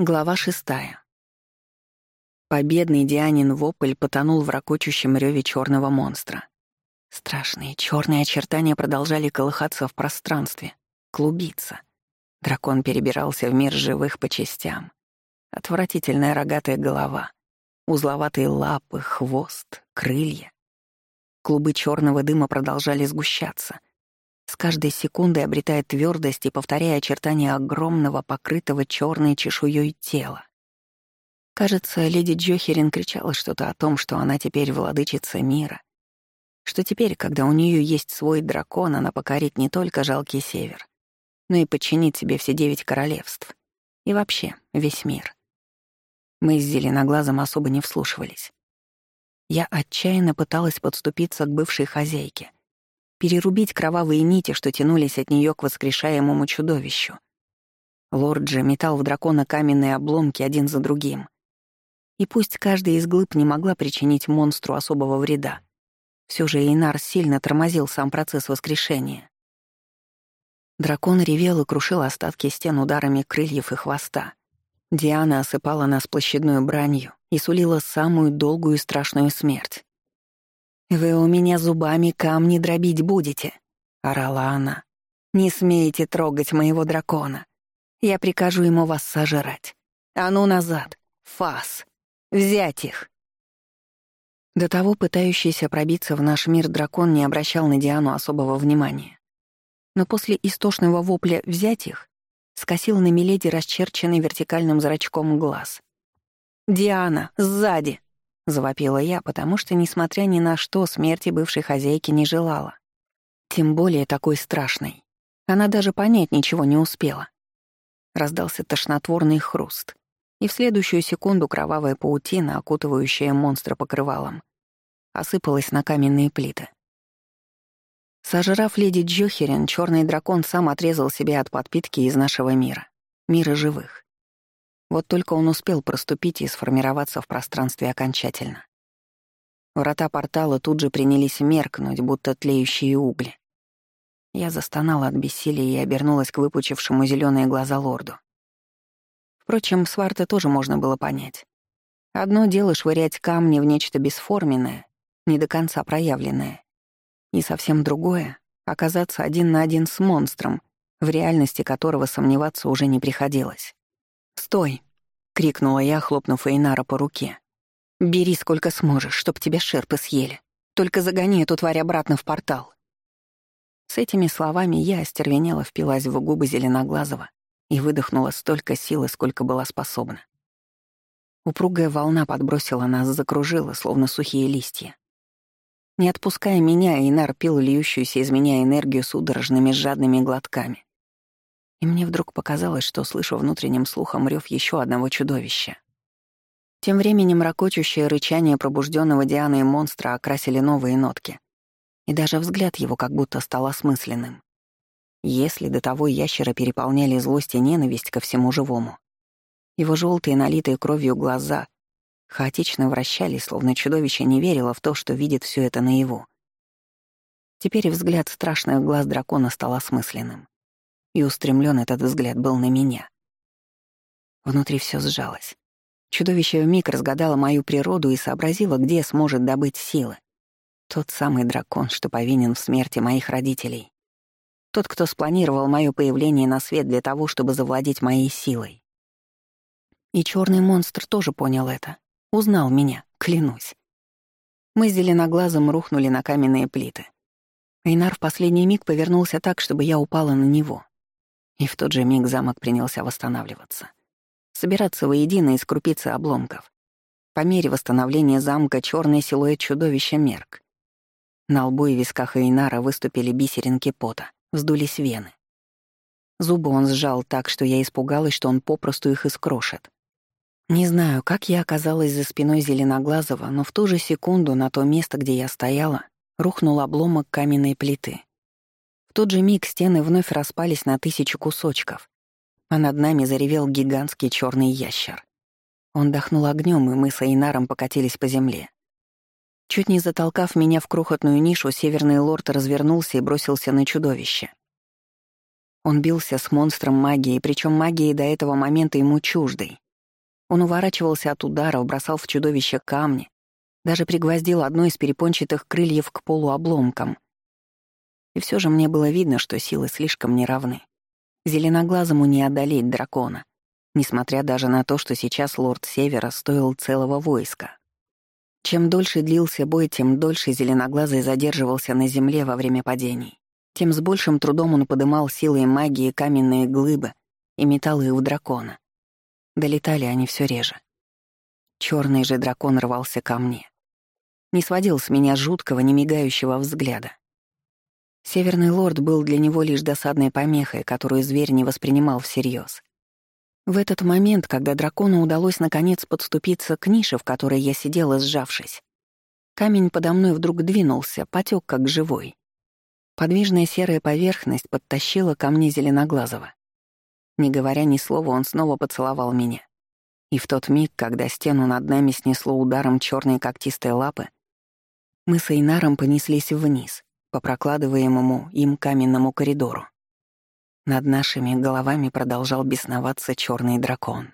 Глава шестая. Победный Дианин вопль потонул в ракочущем реве черного монстра. Страшные черные очертания продолжали колыхаться в пространстве, клубиться. Дракон перебирался в мир живых по частям. Отвратительная рогатая голова, узловатые лапы, хвост, крылья. Клубы черного дыма продолжали сгущаться, каждой секундой обретая твердость и повторяя очертания огромного, покрытого черной чешуей тела. Кажется, леди Джохерин кричала что-то о том, что она теперь владычица мира, что теперь, когда у нее есть свой дракон, она покорит не только жалкий север, но и подчинит себе все девять королевств и вообще весь мир. Мы с зеленоглазом особо не вслушивались. Я отчаянно пыталась подступиться к бывшей хозяйке, перерубить кровавые нити, что тянулись от нее к воскрешаемому чудовищу. Лорд же метал в дракона каменные обломки один за другим. И пусть каждая из глыб не могла причинить монстру особого вреда, все же Эйнар сильно тормозил сам процесс воскрешения. Дракон ревел и крушил остатки стен ударами крыльев и хвоста. Диана осыпала нас площадной бранью и сулила самую долгую и страшную смерть. «Вы у меня зубами камни дробить будете», — орала она. «Не смейте трогать моего дракона. Я прикажу ему вас сожрать. А ну назад! Фас! Взять их!» До того пытающийся пробиться в наш мир дракон не обращал на Диану особого внимания. Но после истошного вопля «взять их» скосил на Миледи расчерченный вертикальным зрачком глаз. «Диана, сзади!» Завопила я, потому что, несмотря ни на что, смерти бывшей хозяйки не желала. Тем более такой страшной. Она даже понять ничего не успела. Раздался тошнотворный хруст, и в следующую секунду кровавая паутина, окутывающая монстра покрывалом, осыпалась на каменные плиты. Сожрав леди Джохерин, черный дракон сам отрезал себя от подпитки из нашего мира, мира живых. Вот только он успел проступить и сформироваться в пространстве окончательно. Врата портала тут же принялись меркнуть, будто тлеющие угли. Я застонала от бессилия и обернулась к выпучившему зеленые глаза лорду. Впрочем, сварта тоже можно было понять. Одно дело швырять камни в нечто бесформенное, не до конца проявленное. И совсем другое — оказаться один на один с монстром, в реальности которого сомневаться уже не приходилось. «Стой!» — крикнула я, хлопнув Эйнара по руке. «Бери сколько сможешь, чтоб тебя шерпы съели. Только загони эту тварь обратно в портал». С этими словами я остервенела впилась в губы Зеленоглазого и выдохнула столько силы, сколько была способна. Упругая волна подбросила нас, закружила, словно сухие листья. Не отпуская меня, Эйнар пил льющуюся из меня энергию судорожными жадными глотками. И мне вдруг показалось, что слышу внутренним слухом рев еще одного чудовища. Тем временем ракочущее рычание пробужденного Дианы и монстра окрасили новые нотки. И даже взгляд его как будто стал осмысленным. Если до того ящера переполняли злость и ненависть ко всему живому, его желтые налитые кровью глаза хаотично вращались, словно чудовище не верило в то, что видит все это наяву. Теперь взгляд страшных глаз дракона стал осмысленным и устремлен этот взгляд был на меня. Внутри все сжалось. Чудовище вмиг разгадало мою природу и сообразило, где сможет добыть силы. Тот самый дракон, что повинен в смерти моих родителей. Тот, кто спланировал мое появление на свет для того, чтобы завладеть моей силой. И черный монстр тоже понял это. Узнал меня, клянусь. Мы с зеленоглазом рухнули на каменные плиты. Эйнар в последний миг повернулся так, чтобы я упала на него. И в тот же миг замок принялся восстанавливаться. Собираться воедино из крупицы обломков. По мере восстановления замка черный силуэт чудовища мерк. На лбу и висках Эйнара выступили бисеринки пота, вздулись вены. Зубы он сжал так, что я испугалась, что он попросту их искрошит. Не знаю, как я оказалась за спиной Зеленоглазого, но в ту же секунду на то место, где я стояла, рухнул обломок каменной плиты тот же миг стены вновь распались на тысячи кусочков, а над нами заревел гигантский черный ящер. Он дохнул огнем, и мы с Эйнаром покатились по земле. Чуть не затолкав меня в крохотную нишу, северный лорд развернулся и бросился на чудовище. Он бился с монстром магии, причем магии до этого момента ему чуждой, Он уворачивался от ударов, бросал в чудовище камни, даже пригвоздил одно из перепончатых крыльев к полуобломкам. И все же мне было видно, что силы слишком неравны. Зеленоглазому не одолеть дракона, несмотря даже на то, что сейчас лорд Севера стоил целого войска. Чем дольше длился бой, тем дольше Зеленоглазый задерживался на земле во время падений. Тем с большим трудом он подымал силой магии каменные глыбы и метал их в дракона. Долетали они все реже. Черный же дракон рвался ко мне. Не сводил с меня жуткого, немигающего взгляда. Северный лорд был для него лишь досадной помехой, которую зверь не воспринимал всерьез. В этот момент, когда дракону удалось наконец подступиться к нише, в которой я сидела, сжавшись, камень подо мной вдруг двинулся, потек как живой. Подвижная серая поверхность подтащила ко мне зеленоглазого. Не говоря ни слова, он снова поцеловал меня. И в тот миг, когда стену над нами снесло ударом черной когтистой лапы, мы с Эйнаром понеслись вниз, по прокладываемому им каменному коридору. Над нашими головами продолжал бесноваться черный дракон.